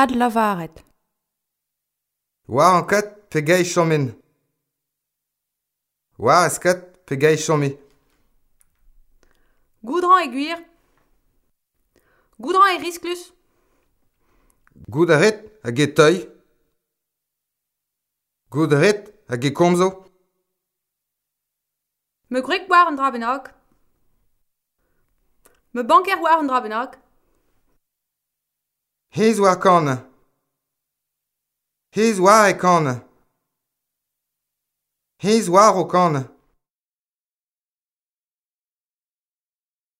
ad lavaret. War an kat pe gai chomin. War as kat pe gai chomi. Goudran e guir. Goudran e risklus. Goudaret hag e teuil. Goudaret hag e komzo. Me grek war an drabenok. Me banker war an drabenok. He's wakon. He's warikon. He's on.